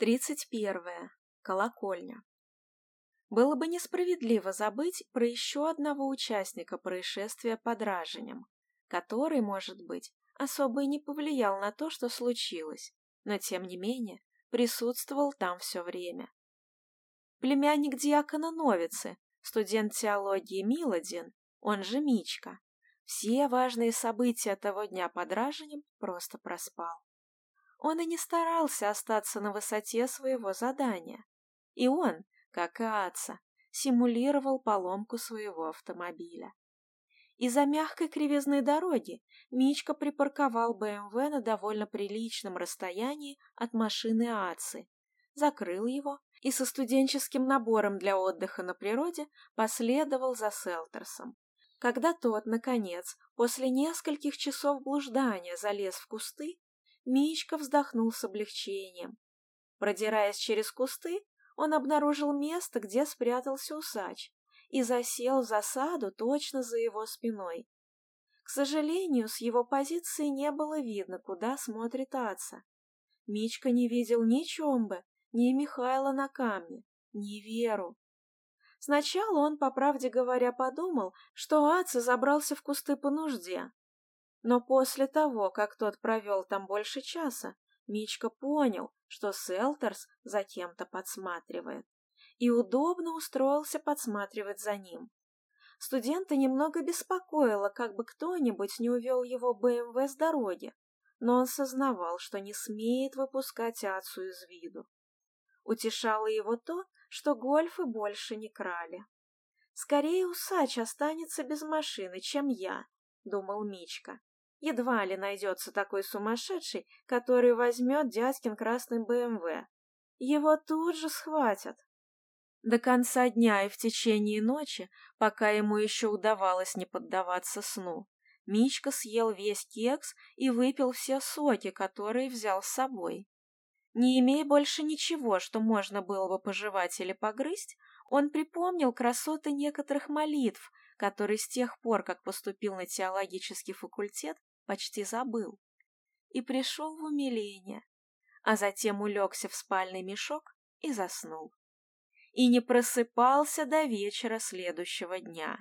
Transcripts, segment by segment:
Тридцать первое. Колокольня. Было бы несправедливо забыть про еще одного участника происшествия под Раженем, который, может быть, особо и не повлиял на то, что случилось, но, тем не менее, присутствовал там все время. Племянник диакона Новицы, студент теологии Милодин, он же Мичка, все важные события того дня под Раженем просто проспал. Он и не старался остаться на высоте своего задания. И он, как и Аца, симулировал поломку своего автомобиля. Из-за мягкой кривизны дороги Мичка припарковал БМВ эм на довольно приличном расстоянии от машины Аци, закрыл его и со студенческим набором для отдыха на природе последовал за Селтерсом. Когда тот, наконец, после нескольких часов блуждания залез в кусты, Мишка вздохнул с облегчением. Продираясь через кусты, он обнаружил место, где спрятался усач, и засел в засаду точно за его спиной. К сожалению, с его позиции не было видно, куда смотрит отца. Мичка не видел ни Чомбы, ни Михайла на камне, ни Веру. Сначала он, по правде говоря, подумал, что Аца забрался в кусты по нужде, но после того, как тот провел там больше часа, Мичка понял, что Селтерс за кем-то подсматривает, и удобно устроился подсматривать за ним. Студента немного беспокоило, как бы кто-нибудь не увел его БМВ эм с дороги, но он сознавал, что не смеет выпускать отцу из виду. Утешало его то, что гольфы больше не крали. «Скорее усач останется без машины, чем я», — думал Мичка. Едва ли найдется такой сумасшедший, который возьмет дядькин красный БМВ. Его тут же схватят. До конца дня и в течение ночи, пока ему еще удавалось не поддаваться сну, Мичка съел весь кекс и выпил все соки, которые взял с собой. Не имея больше ничего, что можно было бы пожевать или погрызть, он припомнил красоты некоторых молитв, которые с тех пор, как поступил на теологический факультет, почти забыл, и пришел в умиление, а затем улегся в спальный мешок и заснул. И не просыпался до вечера следующего дня.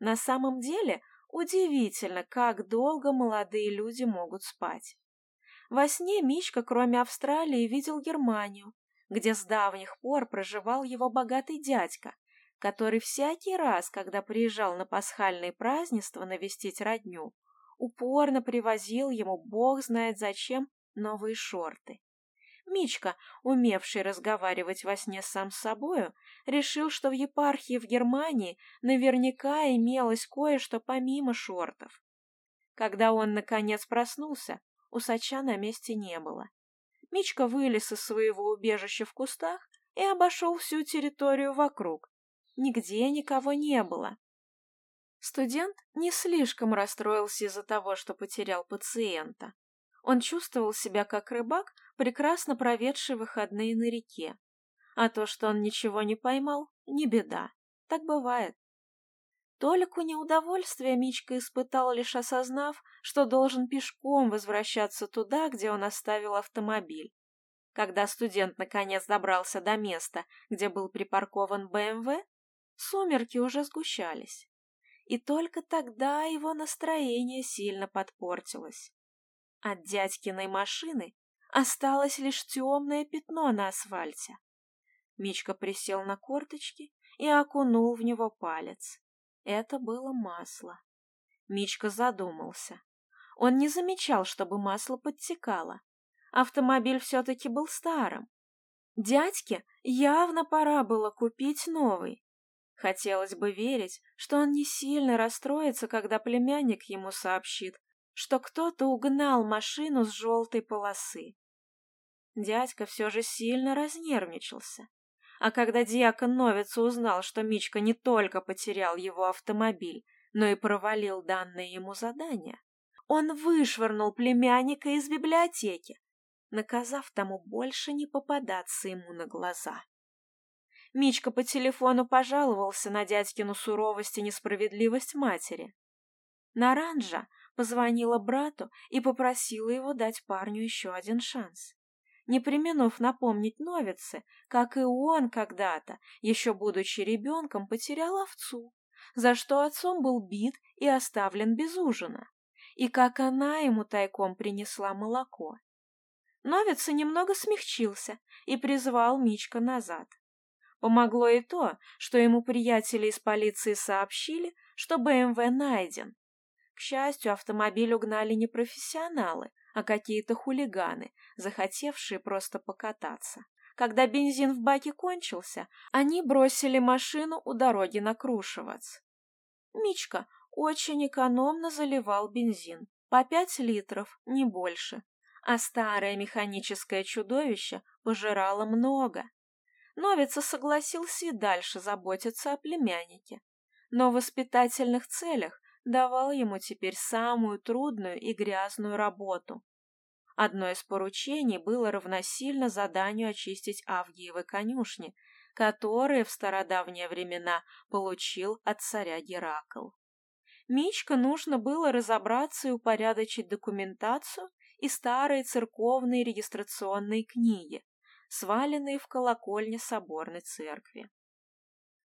На самом деле удивительно, как долго молодые люди могут спать. Во сне Мичка, кроме Австралии, видел Германию, где с давних пор проживал его богатый дядька, который всякий раз, когда приезжал на пасхальные празднества навестить родню, упорно привозил ему, бог знает зачем, новые шорты. Мичка, умевший разговаривать во сне сам с собою, решил, что в епархии в Германии наверняка имелось кое-что помимо шортов. Когда он, наконец, проснулся, усача на месте не было. Мичка вылез из своего убежища в кустах и обошел всю территорию вокруг. Нигде никого не было. Студент не слишком расстроился из-за того, что потерял пациента. Он чувствовал себя как рыбак, прекрасно проведший выходные на реке. А то, что он ничего не поймал, не беда. Так бывает. Толику неудовольствия Мичка испытал, лишь осознав, что должен пешком возвращаться туда, где он оставил автомобиль. Когда студент наконец добрался до места, где был припаркован БМВ, эм сумерки уже сгущались и только тогда его настроение сильно подпортилось. От дядькиной машины осталось лишь темное пятно на асфальте. Мичка присел на корточки и окунул в него палец. Это было масло. Мичка задумался. Он не замечал, чтобы масло подтекало. Автомобиль все-таки был старым. Дядьке явно пора было купить новый, Хотелось бы верить, что он не сильно расстроится, когда племянник ему сообщит, что кто-то угнал машину с желтой полосы. Дядька все же сильно разнервничался. А когда диакон Новица узнал, что Мичка не только потерял его автомобиль, но и провалил данное ему задание, он вышвырнул племянника из библиотеки, наказав тому больше не попадаться ему на глаза. Мичка по телефону пожаловался на дядькину суровость и несправедливость матери. Наранжа позвонила брату и попросила его дать парню еще один шанс. Не применув напомнить Новице, как и он когда-то, еще будучи ребенком, потерял овцу, за что отцом был бит и оставлен без ужина, и как она ему тайком принесла молоко. Новица немного смягчился и призвал Мичка назад. Помогло и то, что ему приятели из полиции сообщили, что БМВ найден. К счастью, автомобиль угнали не профессионалы, а какие-то хулиганы, захотевшие просто покататься. Когда бензин в баке кончился, они бросили машину у дороги на Крушевац. Мичка очень экономно заливал бензин, по пять литров, не больше, а старое механическое чудовище пожирало много. Новица согласился и дальше заботиться о племяннике. Но в воспитательных целях давал ему теперь самую трудную и грязную работу. Одно из поручений было равносильно заданию очистить Авгиевы конюшни, которые в стародавние времена получил от царя Геракл. Мичка нужно было разобраться и упорядочить документацию и старые церковные регистрационные книги, сваленные в колокольне соборной церкви.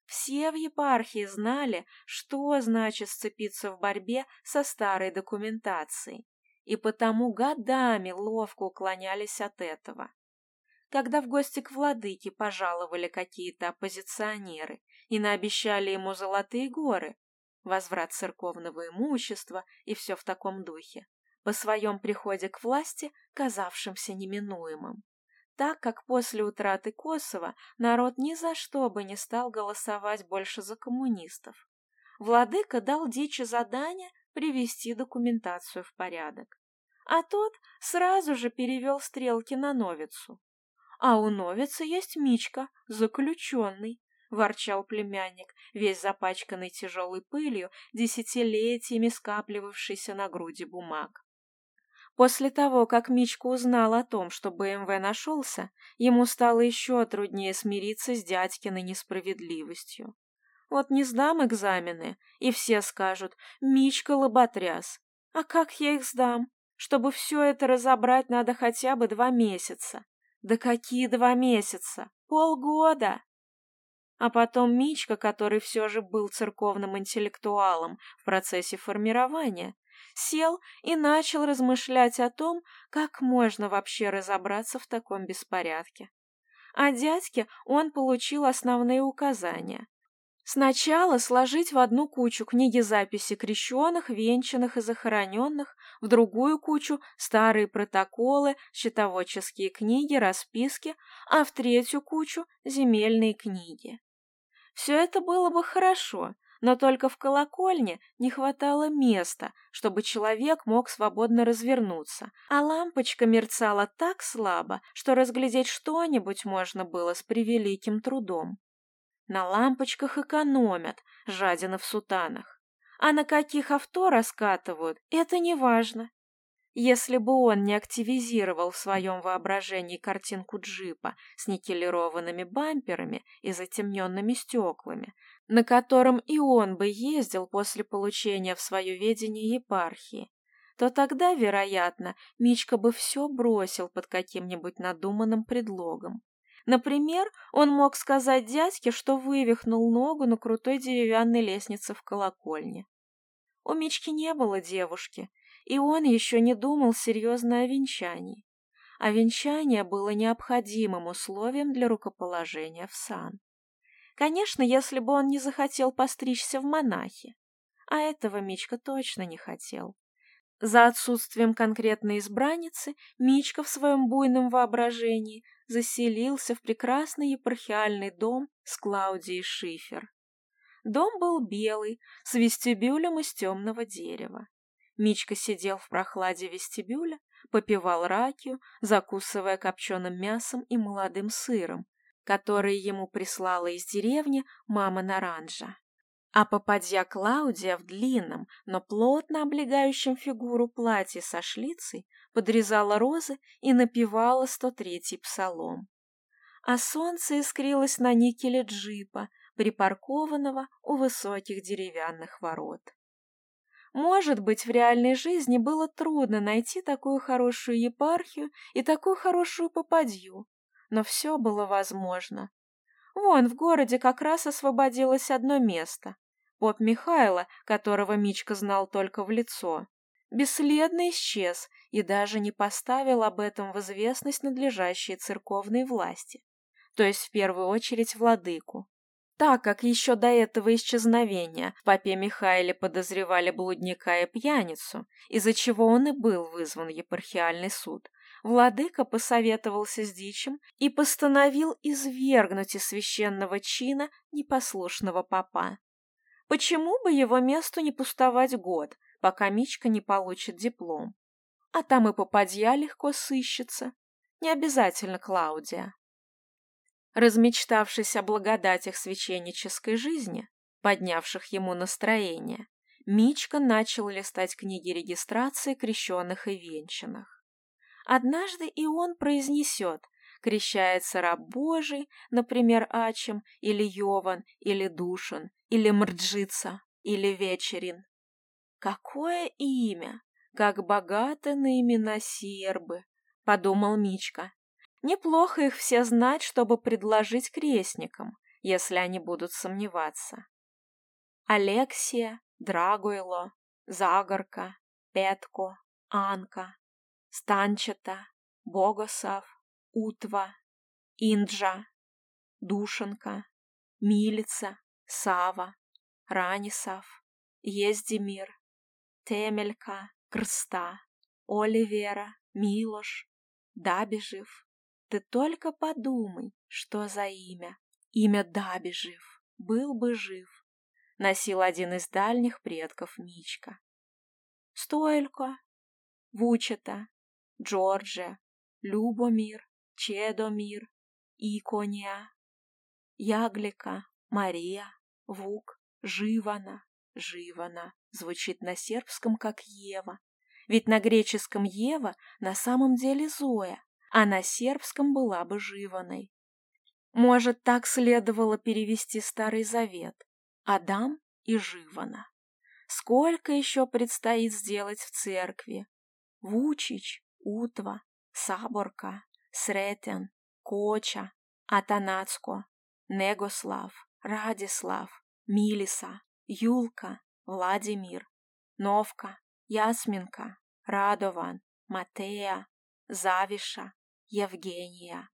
Все в епархии знали, что значит сцепиться в борьбе со старой документацией, и потому годами ловко уклонялись от этого. Когда в гости к владыке пожаловали какие-то оппозиционеры и наобещали ему золотые горы, возврат церковного имущества и все в таком духе, по своем приходе к власти, казавшимся неминуемым так как после утраты Косово народ ни за что бы не стал голосовать больше за коммунистов. Владыка дал Дичи задание привести документацию в порядок. А тот сразу же перевел стрелки на Новицу. «А у Новицы есть Мичка, заключенный», — ворчал племянник, весь запачканный тяжелой пылью, десятилетиями скапливавшийся на груди бумаг. После того, как Мичка узнал о том, что БМВ нашелся, ему стало еще труднее смириться с дядькиной несправедливостью. Вот не сдам экзамены, и все скажут «Мичка лоботряс». А как я их сдам? Чтобы все это разобрать, надо хотя бы два месяца. Да какие два месяца? Полгода! А потом Мичка, который все же был церковным интеллектуалом в процессе формирования, сел и начал размышлять о том, как можно вообще разобраться в таком беспорядке. От дядьки он получил основные указания. Сначала сложить в одну кучу книги записи крещенных, венчанных и захороненных, в другую кучу старые протоколы, счетоводческие книги, расписки, а в третью кучу земельные книги. Все это было бы хорошо, но только в колокольне не хватало места, чтобы человек мог свободно развернуться, а лампочка мерцала так слабо, что разглядеть что-нибудь можно было с превеликим трудом. На лампочках экономят, жадина в сутанах. А на каких авто раскатывают, это не важно. Если бы он не активизировал в своем воображении картинку джипа с никелированными бамперами и затемненными стеклами, на котором и он бы ездил после получения в свое ведение епархии, то тогда, вероятно, Мичка бы все бросил под каким-нибудь надуманным предлогом. Например, он мог сказать дядьке, что вывихнул ногу на крутой деревянной лестнице в колокольне. У Мички не было девушки, и он еще не думал серьезно о венчании. А венчание было необходимым условием для рукоположения в сан. Конечно, если бы он не захотел постричься в монахи. А этого Мичка точно не хотел. За отсутствием конкретной избранницы Мичка в своем буйном воображении заселился в прекрасный епархиальный дом с Клаудией Шифер. Дом был белый, с вестибюлем из темного дерева. Мичка сидел в прохладе вестибюля, попивал ракию, закусывая копченым мясом и молодым сыром, которые ему прислала из деревни мама Наранжа. А попадья Клаудия в длинном, но плотно облегающем фигуру платье со шлицей подрезала розы и напевала 103-й псалом. А солнце искрилось на никеле джипа, припаркованного у высоких деревянных ворот. Может быть, в реальной жизни было трудно найти такую хорошую епархию и такую хорошую попадью, но все было возможно. Вон, в городе как раз освободилось одно место. Поп Михайла, которого Мичка знал только в лицо, бесследно исчез и даже не поставил об этом в известность надлежащие церковной власти, то есть в первую очередь владыку. Так как еще до этого исчезновения в папе Михаиле подозревали блудника и пьяницу, из-за чего он и был вызван в епархиальный суд, Владыка посоветовался с дичем и постановил извергнуть из священного чина непослушного папа. Почему бы его месту не пустовать год, пока Мичка не получит диплом? А там и попадья легко сыщется. Не обязательно Клаудия. Размечтавшись о благодатях священнической жизни, поднявших ему настроение, Мичка начал листать книги регистрации крещенных и венчанных. Однажды и он произнесет «Крещается раб Божий, например, Ачим, или Йован, или Душин, или Мрджица, или Вечерин». «Какое имя! Как богаты на имена сербы!» — подумал Мичка. «Неплохо их все знать, чтобы предложить крестникам, если они будут сомневаться». Алексия, Драгуйло, Загорка, Петко, Анка, Станчата, Богосов, Утва, Инджа, Душенко, Милица, Сава, Ранисов, Ездимир, Темелька, Крста, Оливера, Милош, Дабежев. Ты только подумай, что за имя. Имя Дабежев. Был бы жив. Носил один из дальних предков Мичка. Стойлько, Вучета, Джорджа, Любомир, Чедомир, Икония, Яглика, Мария, Вук, Живана, Живана звучит на сербском как Ева, ведь на греческом Ева на самом деле Зоя, а на сербском была бы Живаной. Может, так следовало перевести Старый Завет Адам и Живана. Сколько еще предстоит сделать в церкви? Вучич, Утва, Саборка, Сретен, Коча, Атанацко, Негослав, Радислав, Милиса, Юлка, Владимир, Новка, Ясминка, Радован, Матея, Завиша, Евгения,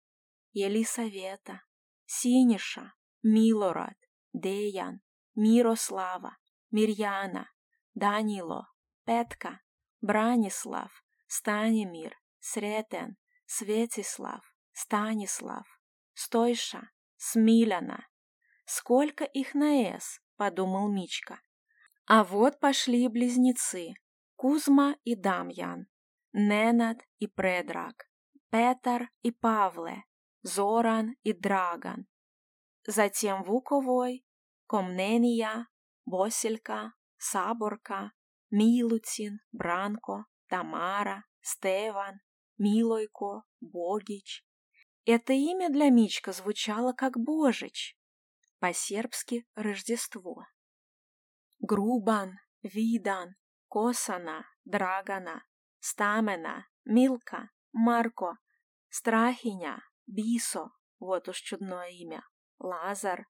Елисавета, Синиша, Милорад, Деян, Мирослава, Мирьяна, Данило, Петка, Бранислав, Станімір, Сретен, Светислав, Станислав, Стойша, Смиляна. Сколько их на «С», подумал Мичка. А вот пошли близнецы Кузма и Дамьян, Ненад и Предраг, Петр и Павле, Зоран и Драган. Затем Вуковой, Комнения, Боселька, Саборка, Милутин, Бранко, Тамара, Стеван, Милойко, Богич. Это имя для Мичка звучало как Божич, по-сербски Рождество. Грубан, Видан, Косана, Драгана, Стамена, Милка, Марко, Страхиня, Бисо, вот уж чудное имя, Лазар,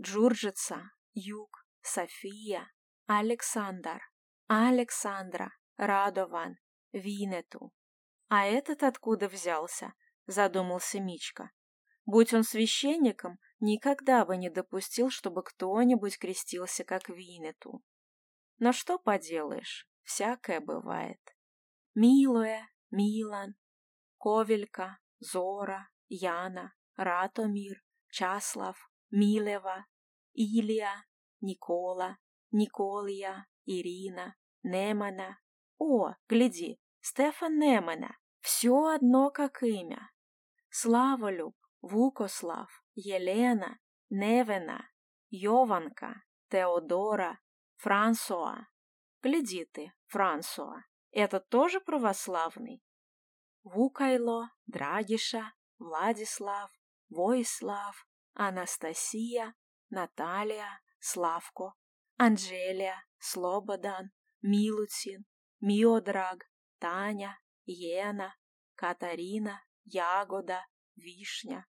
Джурджица, Юг, София, Александр, Александра, Радован, Винету. А этот откуда взялся? Задумался Мичка. Будь он священником, никогда бы не допустил, чтобы кто-нибудь крестился как Винету. Но что поделаешь, всякое бывает. Милое, Милан, Ковелька, Зора, Яна, Ратомир, Часлав, Милева, Илья, Никола, Николия, Ирина, Немана, о, гляди, Стефан Немена, все одно как имя. Славолюб, Вукослав, Елена, Невена, Йованка, Теодора, Франсуа. Гляди ты, Франсуа, это тоже православный? Вукайло, Драгиша, Владислав, Воислав, Анастасия, Наталья, Славко, Анжелия, Слободан, Милутин, Миодраг, Таня, Ена, Катарина, Ягода, Вишня.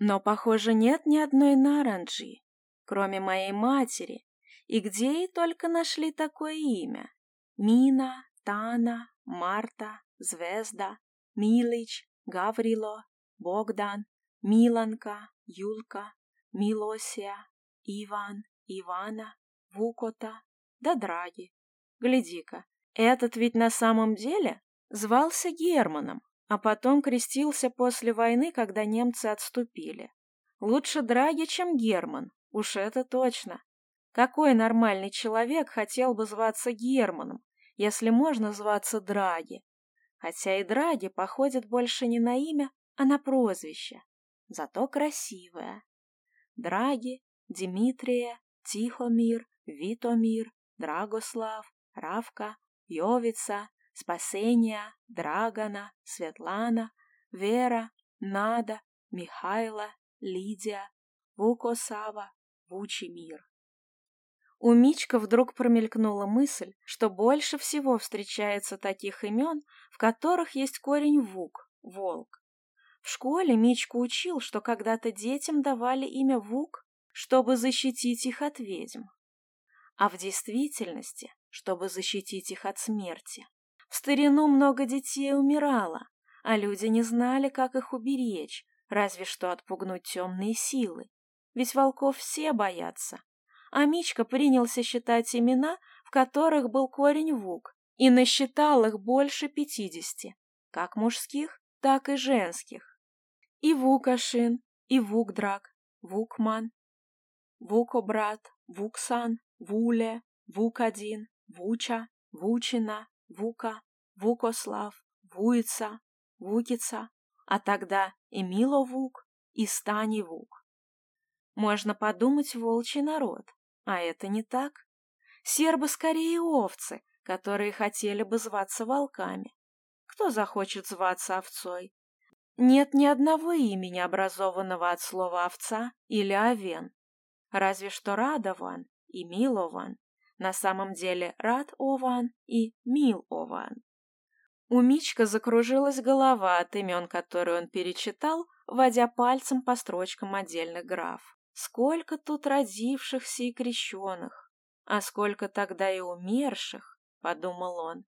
Но, похоже, нет ни одной Наранжи, кроме моей матери. И где ей только нашли такое имя? Мина, Тана, Марта, Звезда, Милич, Гаврило, Богдан, Миланка, Юлка, Милосия, Иван, Ивана, Вукота, да Драги. Гляди-ка, этот ведь на самом деле звался Германом, а потом крестился после войны, когда немцы отступили. Лучше Драги, чем Герман, уж это точно. Какой нормальный человек хотел бы зваться Германом, если можно зваться Драги? Хотя и Драги походит больше не на имя, а на прозвище, зато красивое. Драги, Димитрия, Тихомир, Витомир, Драгослав, Равка, Йовица, Спасения, Драгона, Светлана, Вера, Нада, Михайла, Лидия, Вукосава, Вучимир. У Мичка вдруг промелькнула мысль, что больше всего встречается таких имен, в которых есть корень «вук» — «волк». В школе Мичка учил, что когда-то детям давали имя «вук», чтобы защитить их от ведьм. А в действительности чтобы защитить их от смерти. В старину много детей умирало, а люди не знали, как их уберечь, разве что отпугнуть темные силы. Ведь волков все боятся. А Мичка принялся считать имена, в которых был корень вук, и насчитал их больше пятидесяти, как мужских, так и женских. И вукашин, и вукдрак, вукман, вукобрат, вуксан, вуле, вук-один, Вук-1, Вуча, Вучина, Вука, Вукослав, Вуица, Вукица, а тогда и Миловук, и Станивук. Можно подумать волчий народ, а это не так. Сербы скорее овцы, которые хотели бы зваться волками. Кто захочет зваться овцой? Нет ни одного имени, образованного от слова «овца» или «овен». Разве что Радован и Милован. на самом деле рад Ован и мил Ован. У Мичка закружилась голова от имен, которые он перечитал, водя пальцем по строчкам отдельных граф. Сколько тут родившихся и крещенных, а сколько тогда и умерших, подумал он.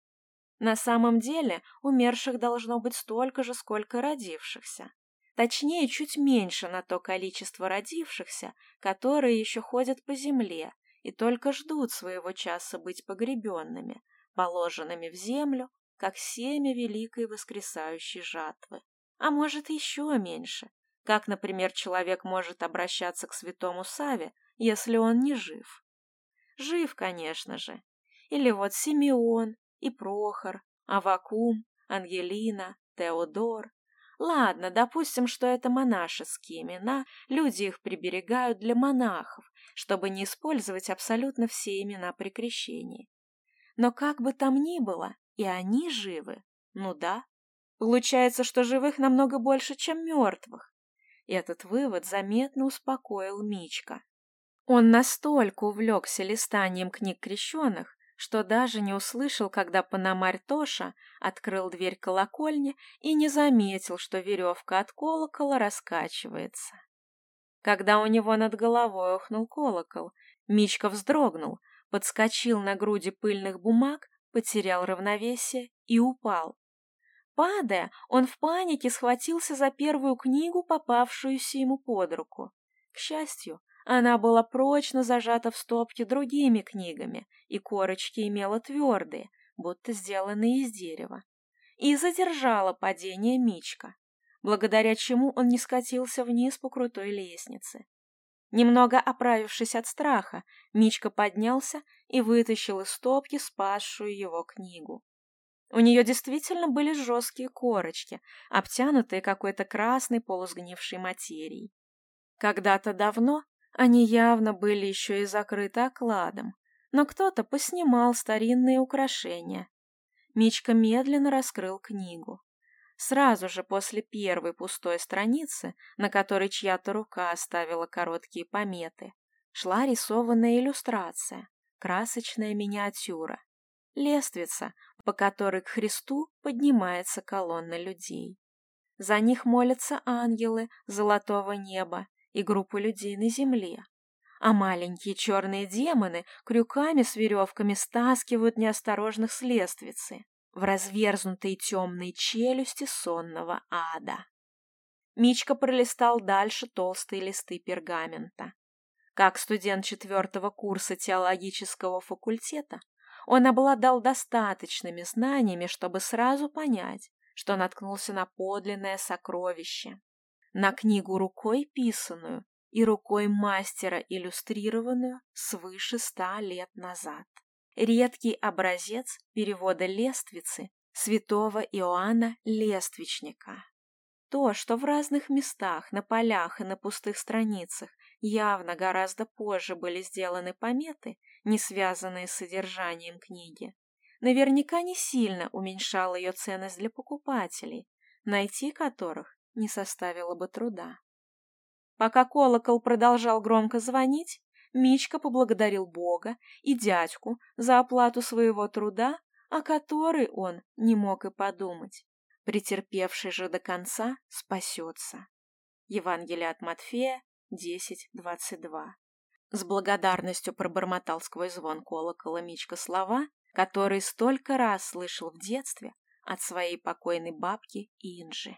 На самом деле умерших должно быть столько же, сколько родившихся. Точнее, чуть меньше на то количество родившихся, которые еще ходят по земле, и только ждут своего часа быть погребенными, положенными в землю, как семя великой воскресающей жатвы. А может, еще меньше. Как, например, человек может обращаться к святому Саве, если он не жив? Жив, конечно же. Или вот Симеон и Прохор, Авакум, Ангелина, Теодор, Ладно, допустим, что это монашеские имена, люди их приберегают для монахов, чтобы не использовать абсолютно все имена при крещении. Но как бы там ни было, и они живы. Ну да. Получается, что живых намного больше, чем мертвых. Этот вывод заметно успокоил Мичка. Он настолько увлекся листанием книг крещеных, что даже не услышал, когда Пономарь Тоша открыл дверь колокольни и не заметил, что веревка от колокола раскачивается. Когда у него над головой ухнул колокол, Мичка вздрогнул, подскочил на груди пыльных бумаг, потерял равновесие и упал. Падая, он в панике схватился за первую книгу, попавшуюся ему под руку. К счастью, она была прочно зажата в стопке другими книгами, и корочки имела твердые, будто сделанные из дерева. И задержала падение Мичка, благодаря чему он не скатился вниз по крутой лестнице. Немного оправившись от страха, Мичка поднялся и вытащил из стопки спасшую его книгу. У нее действительно были жесткие корочки, обтянутые какой-то красной полусгнившей материей. Когда-то давно они явно были еще и закрыты окладом, но кто-то поснимал старинные украшения. Мичка медленно раскрыл книгу. Сразу же после первой пустой страницы, на которой чья-то рука оставила короткие пометы, шла рисованная иллюстрация, красочная миниатюра, лестница, по которой к Христу поднимается колонна людей. За них молятся ангелы золотого неба, и группы людей на земле. А маленькие черные демоны крюками с веревками стаскивают неосторожных с лествицы в разверзнутые темные челюсти сонного ада. Мичка пролистал дальше толстые листы пергамента. Как студент четвертого курса теологического факультета, он обладал достаточными знаниями, чтобы сразу понять, что наткнулся на подлинное сокровище на книгу рукой писанную и рукой мастера иллюстрированную свыше ста лет назад. Редкий образец перевода лествицы святого Иоанна Лествичника. То, что в разных местах, на полях и на пустых страницах явно гораздо позже были сделаны пометы, не связанные с содержанием книги, наверняка не сильно уменьшало ее ценность для покупателей, найти которых не составило бы труда. Пока колокол продолжал громко звонить, Мичка поблагодарил Бога и дядьку за оплату своего труда, о которой он не мог и подумать. Претерпевший же до конца спасется. Евангелие от Матфея 10.22 С благодарностью пробормотал сквозь звон колокола Мичка слова, которые столько раз слышал в детстве от своей покойной бабки Инжи.